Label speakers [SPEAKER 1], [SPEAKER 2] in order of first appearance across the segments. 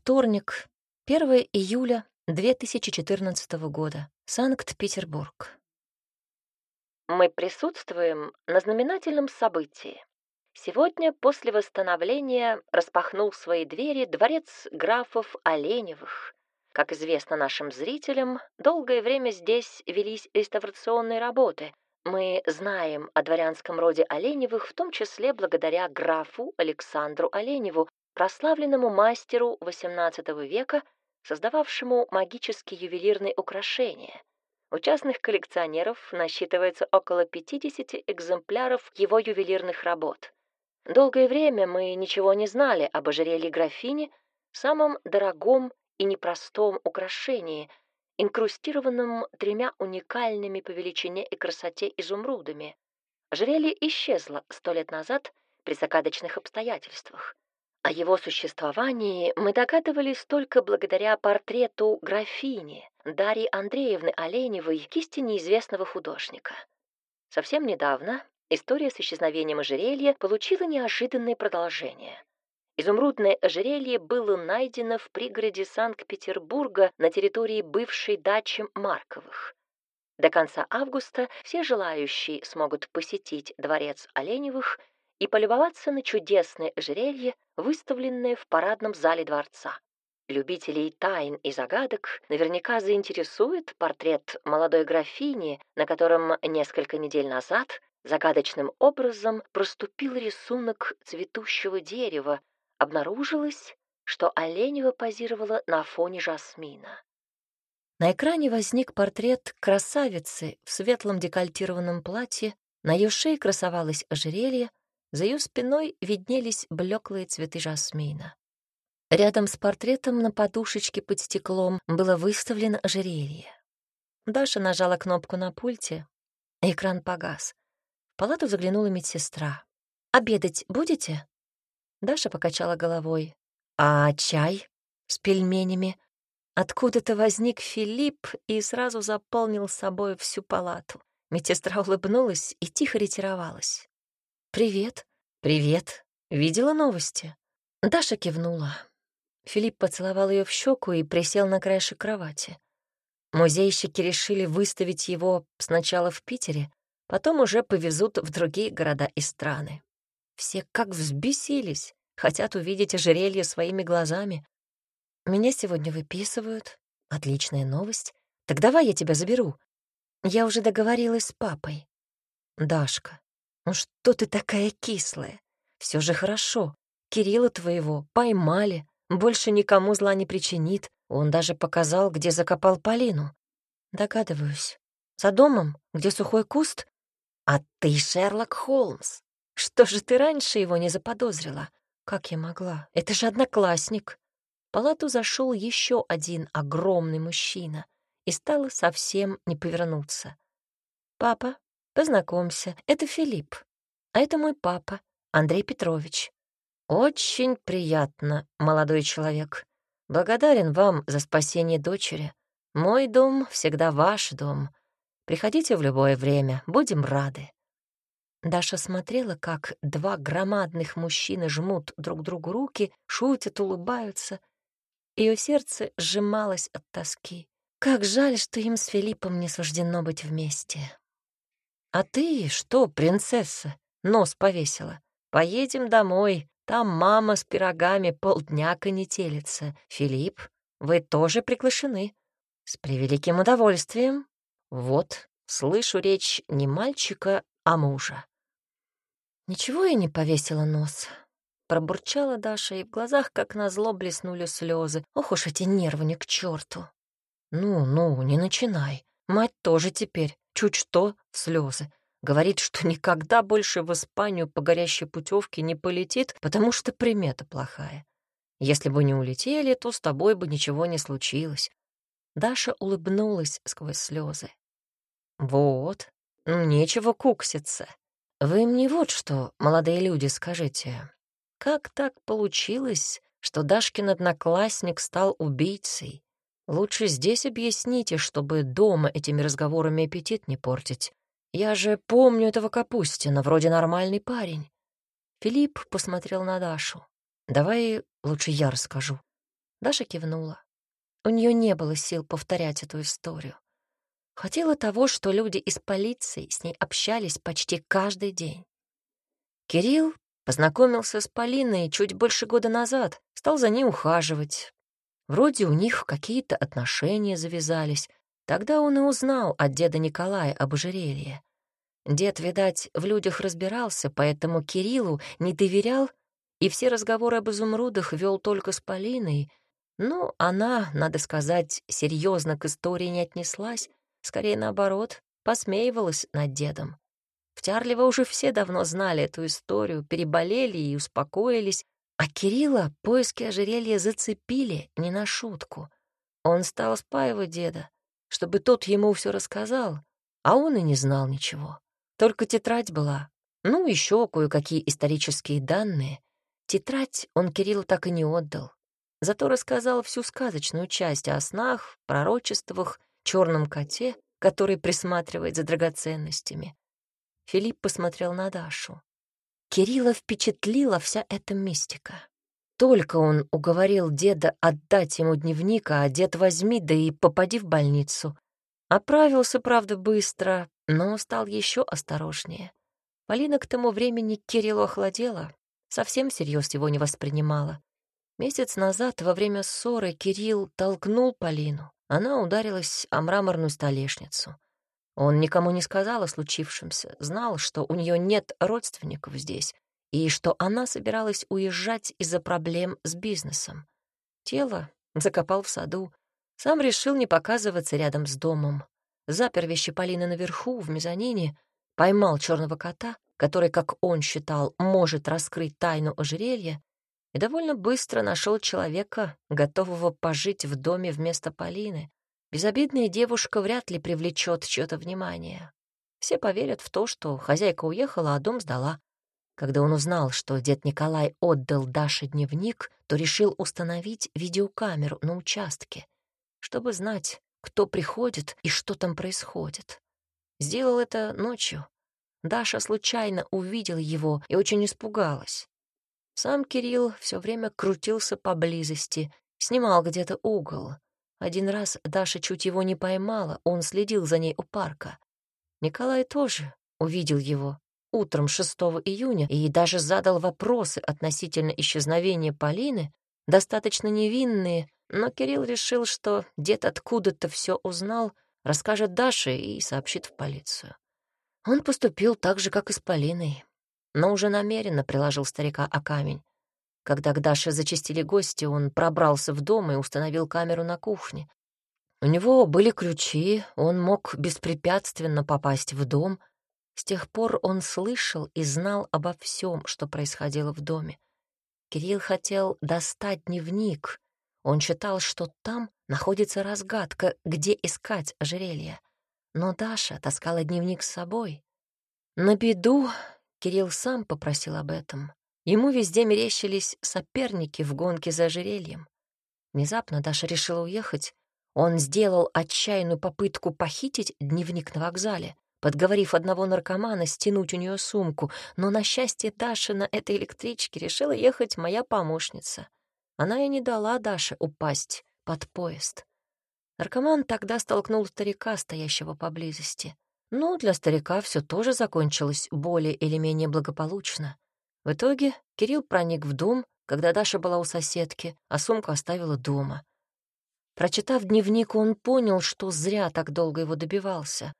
[SPEAKER 1] Вторник, 1 июля 2014 года. Санкт-Петербург. Мы присутствуем на знаменательном событии. Сегодня после восстановления распахнул свои двери дворец графов Оленевых. Как известно нашим зрителям, долгое время здесь велись реставрационные работы. Мы знаем о дворянском роде Оленевых, в том числе благодаря графу Александру Оленеву, прославленному мастеру XVIII века, создававшему магические ювелирные украшения. У частных коллекционеров насчитывается около 50 экземпляров его ювелирных работ. Долгое время мы ничего не знали об ожерелье графини, самом дорогом и непростом украшении, инкрустированном тремя уникальными по величине и красоте изумрудами. Ожерелье исчезло сто лет назад при загадочных обстоятельствах. О его существовании мы догадывались только благодаря портрету графини Дарьи Андреевны Оленевой кисти неизвестного художника. Совсем недавно история с исчезновением ожерелья получила неожиданное продолжение. Изумрудное ожерелье было найдено в пригороде Санкт-Петербурга на территории бывшей дачи Марковых. До конца августа все желающие смогут посетить дворец Оленевых и полюбоваться на чудесное ожерелье, выставленное в парадном зале дворца. Любителей тайн и загадок наверняка заинтересует портрет молодой графини, на котором несколько недель назад загадочным образом проступил рисунок цветущего дерева. Обнаружилось, что Оленева позировала на фоне жасмина. На экране возник портрет красавицы в светлом декольтированном платье, на ее шее красовалось ожерелье, за ее спиной виднелись блеклые цветы жасмина. Рядом с портретом на подушечке под стеклом было выставлено ожерелье. Даша нажала кнопку на пульте, экран погас. В палату заглянула медсестра. «Обедать будете?» Даша покачала головой. «А чай с пельменями?» Откуда-то возник Филипп и сразу заполнил собой всю палату. Медсестра улыбнулась и тихо ретировалась. «Привет». «Привет. Видела новости?» Даша кивнула. Филипп поцеловал ее в щеку и присел на краешек кровати. Музейщики решили выставить его сначала в Питере, потом уже повезут в другие города и страны. Все как взбесились, хотят увидеть ожерелье своими глазами. Меня сегодня выписывают. Отличная новость. Так давай я тебя заберу. Я уже договорилась с папой. Дашка, ну что ты такая кислая? Все же хорошо. Кирилла твоего поймали, больше никому зла не причинит. Он даже показал, где закопал Полину. Догадываюсь. За домом, где сухой куст? А ты Шерлок Холмс. Что же ты раньше его не заподозрила? Как я могла? Это же одноклассник. В палату зашел еще один огромный мужчина, и стало совсем не повернуться. «Папа, Познакомься, это Филипп, а это мой папа, Андрей Петрович. Очень приятно, молодой человек. Благодарен вам за спасение дочери. Мой дом всегда ваш дом. Приходите в любое время, будем рады. Даша смотрела, как два громадных мужчины жмут друг другу руки, шутят, улыбаются. Ее сердце сжималось от тоски. Как жаль, что им с Филиппом не суждено быть вместе. «А ты что, принцесса, нос повесила? Поедем домой, там мама с пирогами полдня конетелится. Филипп, вы тоже приглашены. С превеликим удовольствием. Вот, слышу речь не мальчика, а мужа». Ничего я не повесила нос. Пробурчала Даша, и в глазах, как назло, блеснули слезы. Ох уж эти нервы не к черту. Ну, ну, не начинай. Мать тоже теперь чуть что в слезы. Говорит, что никогда больше в Испанию по горящей путевке не полетит, потому что примета плохая. Если бы не улетели, то с тобой бы ничего не случилось. Даша улыбнулась сквозь слезы. Вот, ну, нечего кукситься. Вы мне вот что, молодые люди, скажите. Как так получилось, что Дашкин одноклассник стал убийцей? Лучше здесь объясните, чтобы дома этими разговорами аппетит не портить. Я же помню этого Капустина, вроде нормальный парень. Филипп посмотрел на Дашу. Давай лучше я расскажу. Даша кивнула. У нее не было сил повторять эту историю. Хватило того, что люди из полиции с ней общались почти каждый день. Кирилл познакомился с Полиной чуть больше года назад, стал за ней ухаживать. Вроде у них какие-то отношения завязались. Тогда он и узнал от деда Николая об ожерелье. Дед, видать, в людях разбирался, поэтому Кириллу не доверял и все разговоры об изумрудах вел только с Полиной. Но она, надо сказать, серьезно к истории не отнеслась, скорее наоборот, посмеивалась над дедом. В Тярлево уже все давно знали эту историю, переболели и успокоились, а Кирилла поиски ожерелья зацепили не на шутку. Он стал спаивать деда, чтобы тот ему все рассказал, а он и не знал ничего. Только тетрадь была, ну, еще кое-какие исторические данные. Тетрадь он Кириллу так и не отдал. Зато рассказал всю сказочную часть о снах, пророчествах, черном коте, который присматривает за драгоценностями, Филипп посмотрел на Дашу. Кирилла впечатлила вся эта мистика. Только он уговорил деда отдать ему дневник, а дед возьми, да и попади в больницу. Оправился, правда, быстро, но стал еще осторожнее. Полина к тому времени Кириллу охладела, совсем всерьез его не воспринимала. Месяц назад, во время ссоры, Кирилл толкнул Полину. Она ударилась о мраморную столешницу. Он никому не сказал о случившемся, знал, что у нее нет родственников здесь и что она собиралась уезжать из-за проблем с бизнесом. Тело закопал в саду, сам решил не показываться рядом с домом. Запер вещи Полины наверху, в мезонине, поймал черного кота, который, как он считал, может раскрыть тайну ожерелья, и довольно быстро нашел человека, готового пожить в доме вместо Полины, Безобидная девушка вряд ли привлечет чье-то внимание. Все поверят в то, что хозяйка уехала, а дом сдала. Когда он узнал, что дед Николай отдал Даше дневник, то решил установить видеокамеру на участке, чтобы знать, кто приходит и что там происходит. Сделал это ночью. Даша случайно увидела его и очень испугалась. Сам Кирилл все время крутился поблизости, снимал где-то угол — один раз Даша чуть его не поймала, он следил за ней у парка. Николай тоже увидел его утром 6 июня и даже задал вопросы относительно исчезновения Полины, достаточно невинные, но Кирилл решил, что дед откуда-то все узнал, расскажет Даше и сообщит в полицию. Он поступил так же, как и с Полиной, но уже намеренно приложил старика о камень. Когда к Даше зачастили гости, он пробрался в дом и установил камеру на кухне. У него были ключи, он мог беспрепятственно попасть в дом. С тех пор он слышал и знал обо всем, что происходило в доме. Кирилл хотел достать дневник. Он считал, что там находится разгадка, где искать ожерелье. Но Даша таскала дневник с собой. На беду Кирилл сам попросил об этом. Ему везде мерещились соперники в гонке за ожерельем. Внезапно Даша решила уехать. Он сделал отчаянную попытку похитить дневник на вокзале, подговорив одного наркомана стянуть у нее сумку, но, на счастье Даши, на этой электричке решила ехать моя помощница. Она и не дала Даше упасть под поезд. Наркоман тогда столкнул старика, стоящего поблизости. Но для старика все тоже закончилось более или менее благополучно. В итоге Кирилл проник в дом, когда Даша была у соседки, а сумку оставила дома. Прочитав дневник, он понял, что зря так долго его добивался.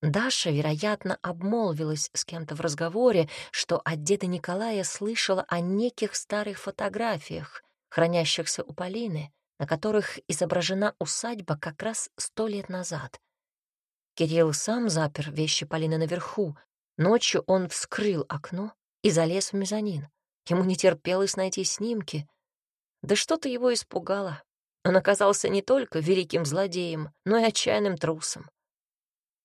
[SPEAKER 1] Даша, вероятно, обмолвилась с кем-то в разговоре, что от деда Николая слышала о неких старых фотографиях, хранящихся у Полины, на которых изображена усадьба как раз сто лет назад. Кирилл сам запер вещи Полины наверху. Ночью он вскрыл окно и залез в мезонин. Ему не терпелось найти снимки. Да что-то его испугало. Он оказался не только великим злодеем, но и отчаянным трусом.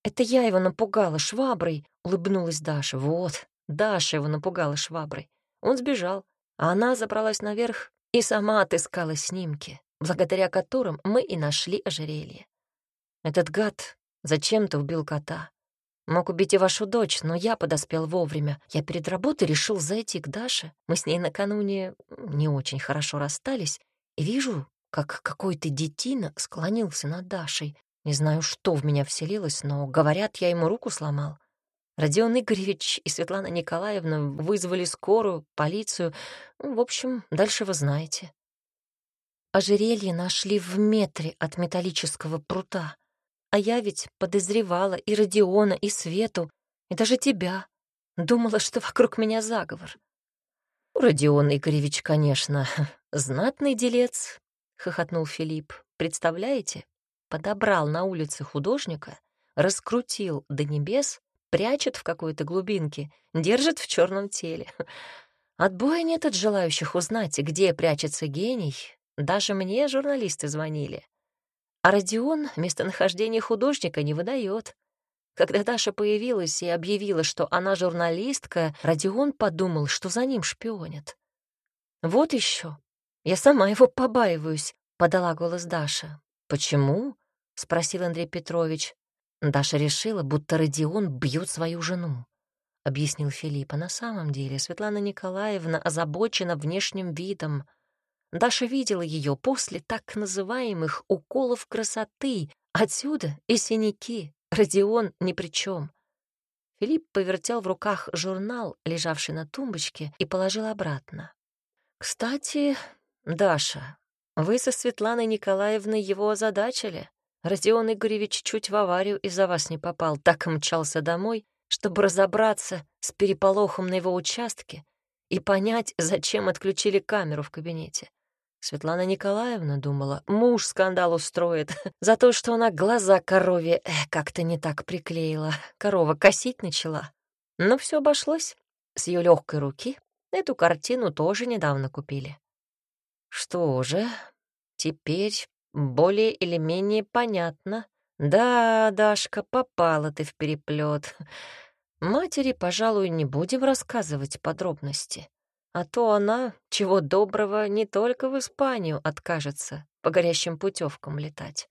[SPEAKER 1] «Это я его напугала шваброй», — улыбнулась Даша. «Вот, Даша его напугала шваброй. Он сбежал, а она забралась наверх и сама отыскала снимки, благодаря которым мы и нашли ожерелье. Этот гад зачем-то убил кота. Мог убить и вашу дочь, но я подоспел вовремя. Я перед работой решил зайти к Даше. Мы с ней накануне не очень хорошо расстались. И вижу, как какой-то детина склонился над Дашей. Не знаю, что в меня вселилось, но, говорят, я ему руку сломал. Родион Игоревич и Светлана Николаевна вызвали скорую, полицию. В общем, дальше вы знаете. Ожерелье нашли в метре от металлического прута. А я ведь подозревала и Родиона, и Свету, и даже тебя. Думала, что вокруг меня заговор. Родион Игоревич, конечно, знатный делец, — хохотнул Филипп. Представляете? Подобрал на улице художника, раскрутил до небес, прячет в какой-то глубинке, держит в черном теле. Отбоя нет от желающих узнать, где прячется гений. Даже мне журналисты звонили. А Родион местонахождение художника не выдает. Когда Даша появилась и объявила, что она журналистка, Родион подумал, что за ним шпионят. «Вот еще. Я сама его побаиваюсь», — подала голос Даша. «Почему?» — спросил Андрей Петрович. Даша решила, будто Родион бьет свою жену, — объяснил Филипп. А на самом деле Светлана Николаевна озабочена внешним видом — Даша видела ее после так называемых уколов красоты. Отсюда и синяки. Родион ни при чем. Филипп повертел в руках журнал, лежавший на тумбочке, и положил обратно. «Кстати, Даша, вы со Светланой Николаевной его озадачили. Родион Игоревич чуть в аварию из-за вас не попал, так мчался домой, чтобы разобраться с переполохом на его участке и понять, зачем отключили камеру в кабинете. Светлана Николаевна думала, муж скандал устроит за то, что она глаза корове э, как-то не так приклеила. Корова косить начала. Но все обошлось. С ее легкой руки эту картину тоже недавно купили. Что же, теперь более или менее понятно. Да, Дашка, попала ты в переплет. Матери, пожалуй, не будем рассказывать подробности. А то она, чего доброго, не только в Испанию откажется по горящим путевкам летать.